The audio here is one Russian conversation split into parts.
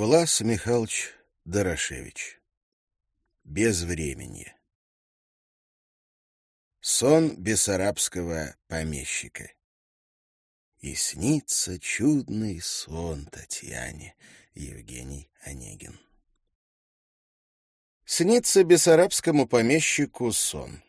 Влас Михайлович Дорошевич. Без времени. Сон бессарабского помещика. И снится чудный сон Татьяне, Евгений Онегин. Снится бессарабскому помещику сон.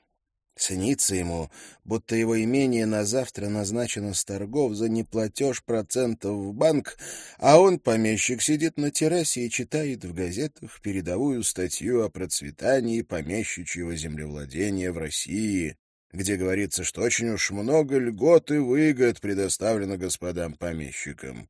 Снится ему, будто его имение на завтра назначено с торгов за неплатеж процентов в банк, а он, помещик, сидит на террасе и читает в газетах передовую статью о процветании помещичьего землевладения в России, где говорится, что очень уж много льгот и выгод предоставлено господам помещикам.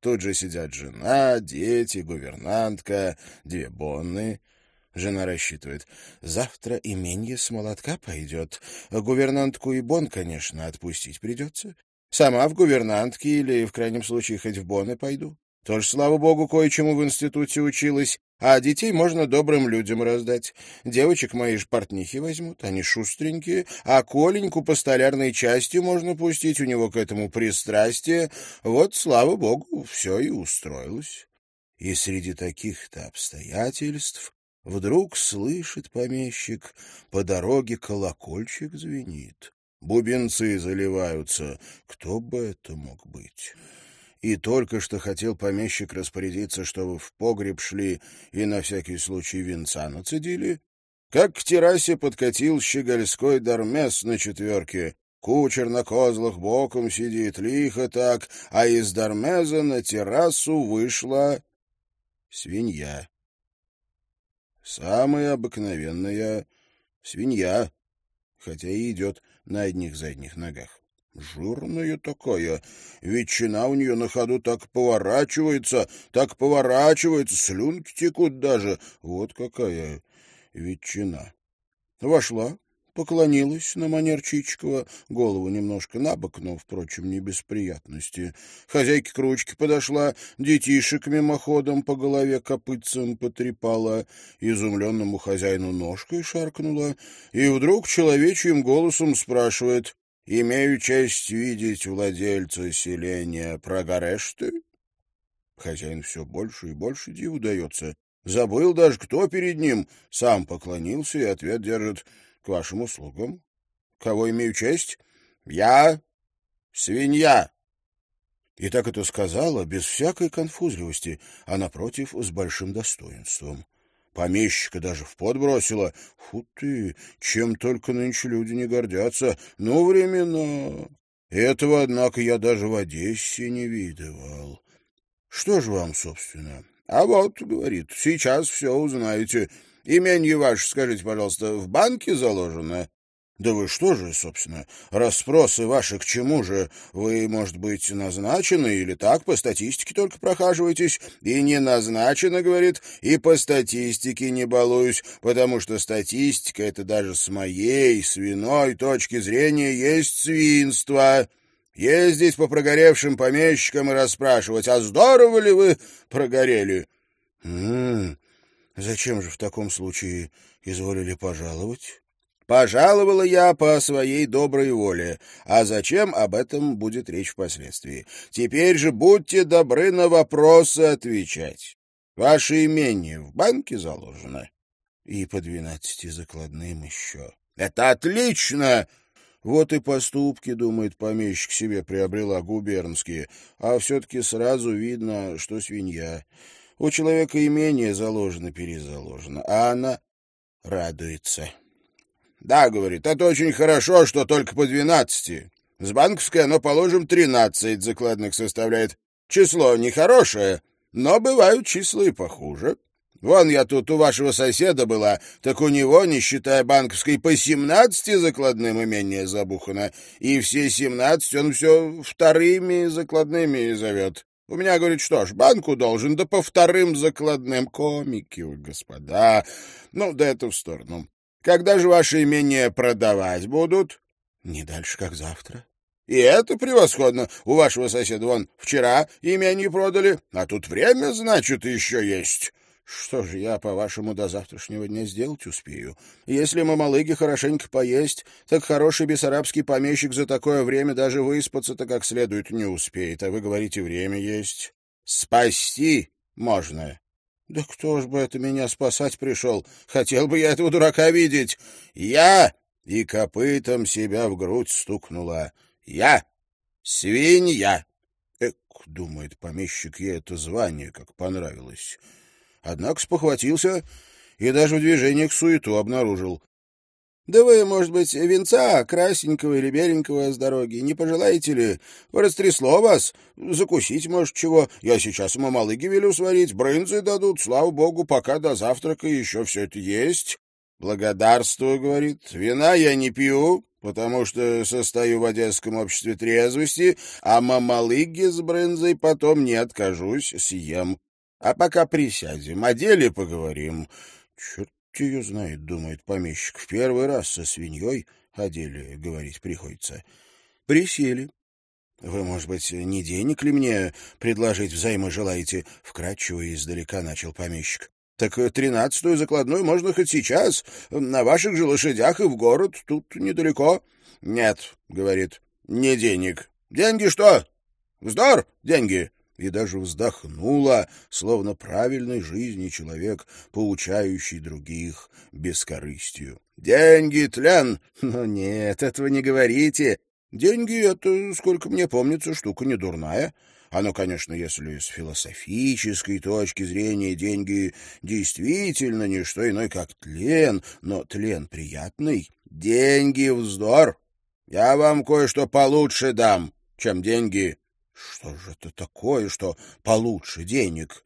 Тут же сидят жена, дети, гувернантка, две бонны — Жена рассчитывает. Завтра именье с молотка пойдет. Гувернантку и Бон, конечно, отпустить придется. Сама в гувернантке или, в крайнем случае, хоть в Боны пойду. Тоже, слава богу, кое-чему в институте училась. А детей можно добрым людям раздать. Девочек мои ж портнихи возьмут, они шустренькие. А Коленьку по столярной части можно пустить, у него к этому пристрастие. Вот, слава богу, все и устроилось. И среди таких-то обстоятельств Вдруг слышит помещик, по дороге колокольчик звенит. Бубенцы заливаются. Кто бы это мог быть? И только что хотел помещик распорядиться, чтобы в погреб шли и на всякий случай венца нацедили, как к террасе подкатил щегольской дармес на четверке. Кучер на козлах боком сидит, лихо так, а из дармеза на террасу вышла свинья. Самая обыкновенная свинья, хотя и идет на одних задних ногах. Жирная такая, ветчина у нее на ходу так поворачивается, так поворачивается, слюнки текут даже. Вот какая ветчина. Вошла, поклонилась на манер Чичикова, голову немножко набок, но, впрочем, не без приятности. Хозяйка к ручке подошла, детишек мимоходом по голове копытцем потрепала, изумленному хозяину ножкой шаркнула, и вдруг человечьим голосом спрашивает «Имею честь видеть владельца селения, прогорешь ты?» Хозяин все больше и больше диву дается. Забыл даже, кто перед ним. Сам поклонился и ответ держит — к вашим услугам. Кого имею честь? Я свинья. И так это сказала, без всякой конфузливости, а, напротив, с большим достоинством. Помещика даже в пот бросила. Фу ты, чем только нынче люди не гордятся. Ну, времена. Этого, однако, я даже в Одессе не видывал. Что же вам, собственно? А вот, говорит, сейчас все узнаете. Именье ваше, скажите, пожалуйста, в банке заложено? Да вы что же, собственно, расспросы ваши к чему же? Вы, может быть, назначены или так, по статистике только прохаживаетесь? И не назначено, говорит, и по статистике не балуюсь, потому что статистика — это даже с моей свиной точки зрения есть свинство. Ездить по прогоревшим помещикам и расспрашивать, а здорово ли вы прогорели? М -м, Зачем же в таком случае изволили пожаловать? Пожаловала я по своей доброй воле, а зачем, об этом будет речь впоследствии. Теперь же будьте добры на вопросы отвечать. Ваше имение в банке заложено? И по двенадцати закладным еще. Это отлично! Вот и поступки, думает помещик, себе приобрела губернские, а все-таки сразу видно, что свинья. У человека имение заложено-перезаложено, а она радуется. — Да, — говорит, — это очень хорошо, что только по двенадцати. С банковской оно, положим, тринадцать закладных составляет. Число нехорошее, но бывают числа и похуже. Вон я тут у вашего соседа была, так у него, не считая банковской, по семнадцати закладным имение забухано, и все семнадцать он все вторыми закладными зовет. У меня, говорит, что ж, банку должен, да по вторым закладным комики, господа. Ну, да это в сторону. Когда же ваши имения продавать будут? Не дальше, как завтра. И это превосходно. У вашего соседа вон вчера имение продали, а тут время, значит, еще есть. Что же я, по-вашему, до завтрашнего дня сделать успею? Если мы, малыги, хорошенько поесть, так хороший бессарабский помещик за такое время даже выспаться-то как следует не успеет, а вы говорите, время есть. Спасти можно. Да кто ж бы это меня спасать пришел? Хотел бы я этого дурака видеть. Я! И копытом себя в грудь стукнула. Я! Свинья! Эк, думает помещик, ей это звание как понравилось. Однако спохватился и даже в движениях суету обнаружил. Да вы, может быть, венца красненького или беленького с дороги не пожелаете ли? Растрясло вас? Закусить, может, чего? Я сейчас мамалыги велю сварить, брынзы дадут, слава богу, пока до завтрака еще все это есть. Благодарствую, говорит, вина я не пью, потому что состою в Одесском обществе трезвости, а мамалыги с брынзой потом не откажусь, съем. А пока присядем, о деле поговорим. Черт ее знает, думает помещик. В первый раз со свиньей о деле говорить приходится. Присели. Вы, может быть, не денег ли мне предложить взаймы желаете? Вкратчиво издалека начал помещик. Так тринадцатую закладную можно хоть сейчас, на ваших же лошадях и в город, тут недалеко. Нет, говорит, не денег. Деньги что? Вздор, деньги и даже вздохнула, словно правильной жизни человек, поучающий других бескорыстию. «Деньги, тлен!» «Ну нет, этого не говорите. Деньги — это, сколько мне помнится, штука не дурная. Оно, конечно, если с философической точки зрения деньги действительно не что иное, как тлен, но тлен приятный. Деньги — вздор. Я вам кое-что получше дам, чем деньги что же это такое, что получше денег?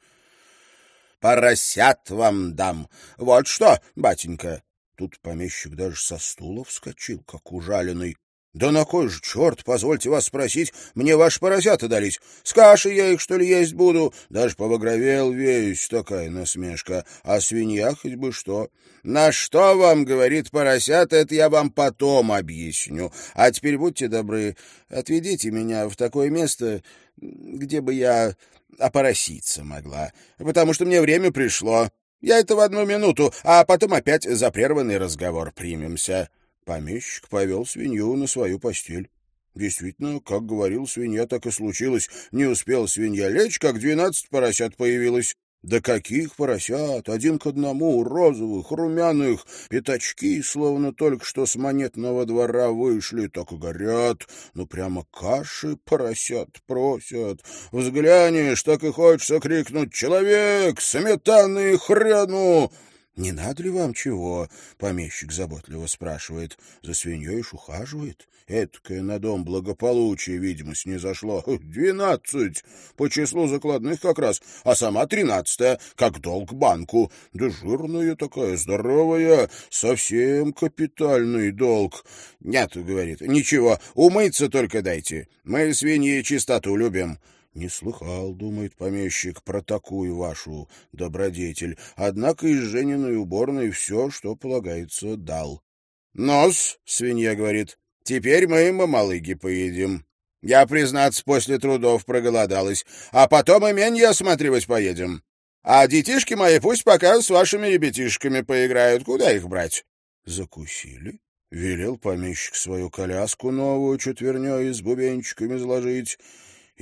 Поросят вам дам. Вот что, батенька. Тут помещик даже со стула вскочил, как ужаленный. Да на кой же черт, позвольте вас спросить, мне ваши поросята дались? С кашей я их, что ли, есть буду? Даже побагровел весь, такая насмешка. А свинья хоть бы что. На что вам, говорит поросята, это я вам потом объясню. А теперь будьте добры, отведите меня в такое место, где бы я опороситься могла, потому что мне время пришло. Я это в одну минуту, а потом опять за прерванный разговор примемся». Помещик повел свинью на свою постель. Действительно, как говорил свинья, так и случилось. Не успел свинья лечь, как двенадцать поросят появилось. Да каких поросят! Один к одному, розовых, румяных, пятачки, словно только что с монетного двора вышли, так и горят. Ну, прямо каши поросят просят. Взглянешь, так и хочется крикнуть «Человек! Сметаны хрену!» «Не надо ли вам чего?» — помещик заботливо спрашивает. «За свиньей ж ухаживает. Эткое на дом благополучие, видимо, снизошло. Двенадцать по числу закладных как раз, а сама тринадцатая, как долг банку. Да жирная такая, здоровая, совсем капитальный долг. Нет, — говорит, — ничего, умыться только дайте. Мы свиньи чистоту любим». Не слыхал, думает помещик, про такую вашу добродетель. Однако из Жениной уборной все, что полагается, дал. Нос, свинья говорит, теперь мы мамалыги поедим. Я, признаться, после трудов проголодалась, а потом именье осматривать поедем. А детишки мои пусть пока с вашими ребятишками поиграют. Куда их брать? Закусили. Велел помещик свою коляску новую четверней с бубенчиками заложить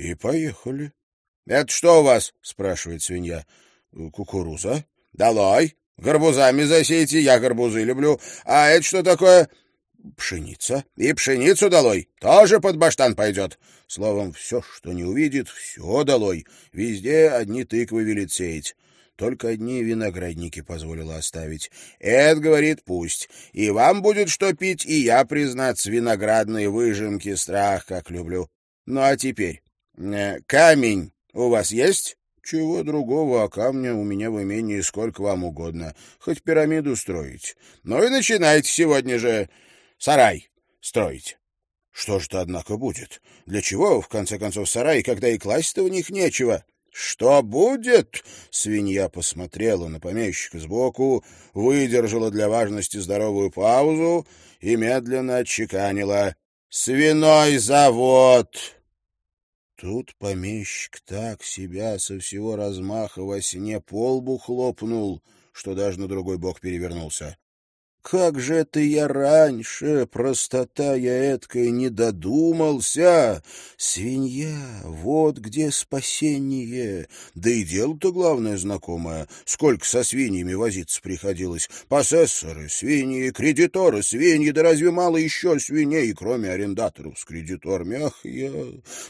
и поехали. — Это что у вас? — спрашивает свинья. — Кукуруза. — Долой. Горбузами засейте, я горбузы люблю. А это что такое? — Пшеница. — И пшеницу долой. Тоже под баштан пойдет. Словом, все, что не увидит, все долой. Везде одни тыквы велит сеять. Только одни виноградники позволила оставить. Эд говорит, пусть. И вам будет что пить, и я, признаться, виноградные выжимки страх как люблю. Ну а теперь камень у вас есть? Чего другого, а камня у меня в имении сколько вам угодно. Хоть пирамиду строить. Ну и начинайте сегодня же сарай строить. Что же это, однако, будет? Для чего, в конце концов, сарай, когда и класть-то в них нечего? «Что будет?» — свинья посмотрела на помещика сбоку, выдержала для важности здоровую паузу и медленно отчеканила. «Свиной завод!» Тут помещик так себя со всего размаха во сне полбу хлопнул, что даже на другой бок перевернулся. Как же это я раньше, простота я эткая, не додумался? Свинья, вот где спасение. Да и дело-то главное знакомое. Сколько со свиньями возиться приходилось. Посессоры, свиньи, кредиторы, свиньи. Да разве мало еще свиней, кроме арендаторов с кредиторами? Ах, я...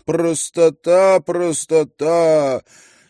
Простота, простота!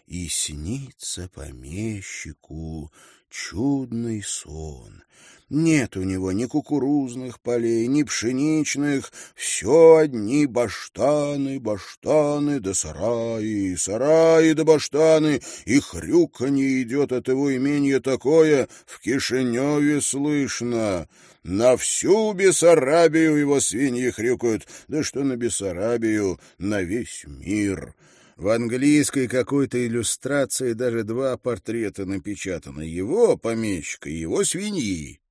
И снится помещику чудный сон. Нет у него ни кукурузных полей, ни пшеничных, все одни баштаны, баштаны да сараи, сараи да баштаны, и хрюканье идет от его имения такое, в Кишиневе слышно. На всю Бессарабию его свиньи хрюкают, да что на Бессарабию, на весь мир». В английской какой-то иллюстрации даже два портрета напечатаны. Его, помещика, и его свиньи.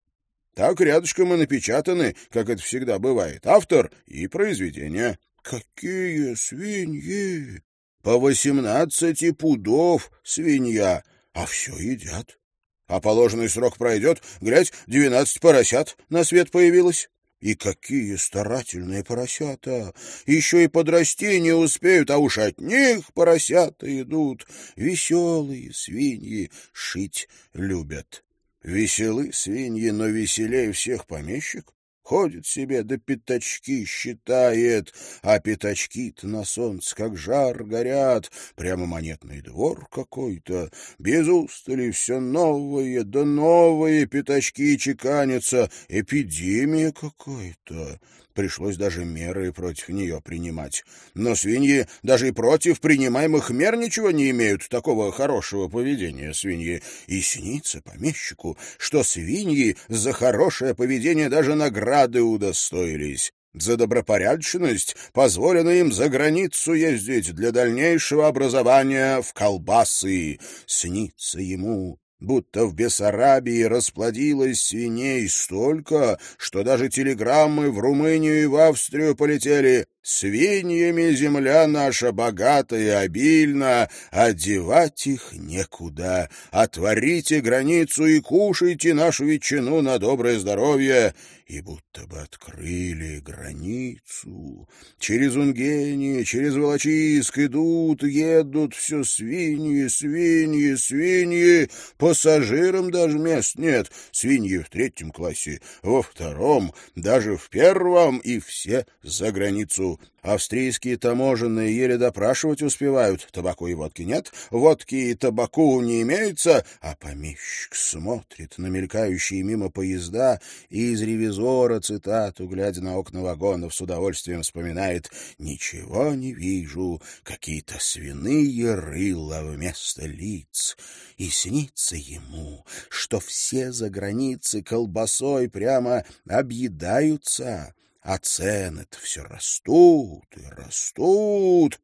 Так рядышком и напечатаны, как это всегда бывает, автор и произведение. Какие свиньи! По восемнадцати пудов свинья, а все едят. А положенный срок пройдет, глядь, двенадцать поросят на свет появилось. И какие старательные поросята! Еще и подрасти не успеют, а уж от них поросята идут. Веселые свиньи шить любят. Веселы свиньи, но веселее всех помещик. Ходит себе, да пятачки считает, а пятачки-то на солнце как жар горят. Прямо монетный двор какой-то. Без устали все новые, да новые пятачки чеканятся. Эпидемия какая-то. Пришлось даже меры против нее принимать. Но свиньи даже и против принимаемых мер ничего не имеют такого хорошего поведения свиньи. И снится помещику, что свиньи за хорошее поведение даже награды удостоились. За добропорядочность позволено им за границу ездить для дальнейшего образования в колбасы. Снится ему, будто в Бессарабии расплодилось свиней столько, что даже телеграммы в Румынию и в Австрию полетели. Свиньями земля наша богата и обильна, одевать их некуда. Отворите границу и кушайте нашу ветчину на доброе здоровье и будто бы открыли границу. Через Унгени, через Волочиск идут, едут все свиньи, свиньи, свиньи. Пассажирам даже мест нет. Свиньи в третьем классе, во втором, даже в первом, и все за границу. Австрийские таможенные еле допрашивать успевают. Табаку и водки нет, водки и табаку не имеется, а помещик смотрит на мелькающие мимо поезда и из ревизора цитату, глядя на окна вагонов, с удовольствием вспоминает «Ничего не вижу, какие-то свиные рыла вместо лиц». И снится ему, что все за границей колбасой прямо объедаются, а цены-то все растут и растут.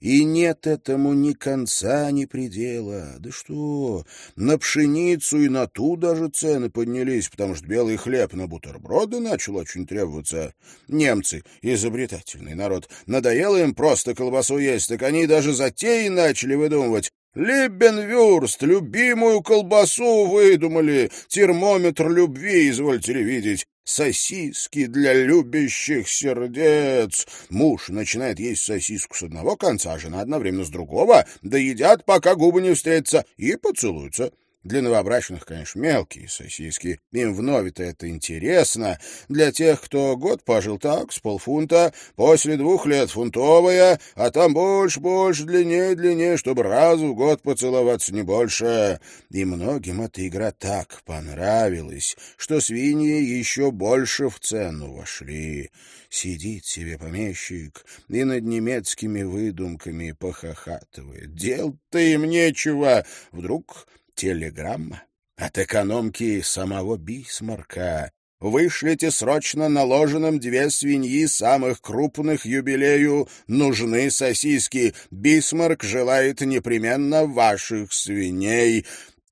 И нет этому ни конца, ни предела. Да что, на пшеницу и на ту даже цены поднялись, потому что белый хлеб на бутерброды начал очень требоваться. Немцы, изобретательный народ, надоело им просто колбасу есть, так они даже затеи начали выдумывать. Либбенвюрст, любимую колбасу выдумали, термометр любви, извольте ли видеть. Сосиски для любящих сердец. Муж начинает есть сосиску с одного конца, а жена одновременно с другого, да едят, пока губы не встретятся, и поцелуются. Для новобрачных, конечно, мелкие сосиски. Им вновь-то это интересно. Для тех, кто год пожил так, с полфунта, после двух лет фунтовая, а там больше, больше, длиннее, длиннее, чтобы раз в год поцеловаться, не больше. И многим эта игра так понравилась, что свиньи еще больше в цену вошли. Сидит себе помещик и над немецкими выдумками похохатывает. Дел-то им нечего. Вдруг телеграмма от экономки самого Бисмарка. Вышлите срочно наложенным две свиньи самых крупных юбилею. Нужны сосиски. Бисмарк желает непременно ваших свиней.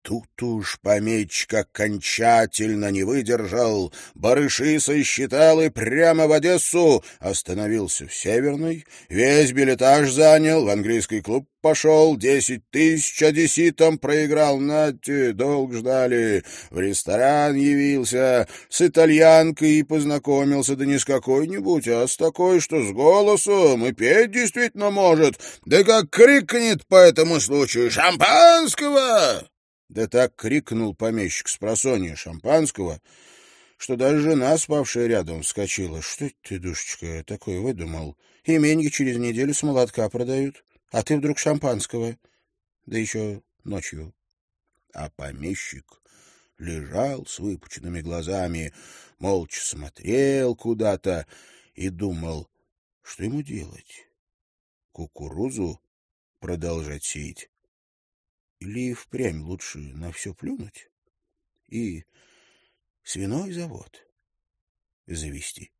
Тут уж помечка окончательно не выдержал. Барыши сосчитал и прямо в Одессу. Остановился в Северной. Весь бельэтаж занял, в английский клуб пошел. Десять тысяч одесситам проиграл. Нате, долг ждали. В ресторан явился. С итальянкой и познакомился. Да не с какой-нибудь, а с такой, что с голосом. И петь действительно может. Да как крикнет по этому случаю «Шампанского!» Да так крикнул помещик с просонья шампанского, что даже жена, спавшая рядом, вскочила. Что ты, душечка, такое выдумал? Именье через неделю с молотка продают, а ты вдруг шампанского. Да еще ночью. А помещик лежал с выпученными глазами, молча смотрел куда-то и думал, что ему делать. Кукурузу продолжать сеять или впрямь лучше на все плюнуть и свиной завод завести?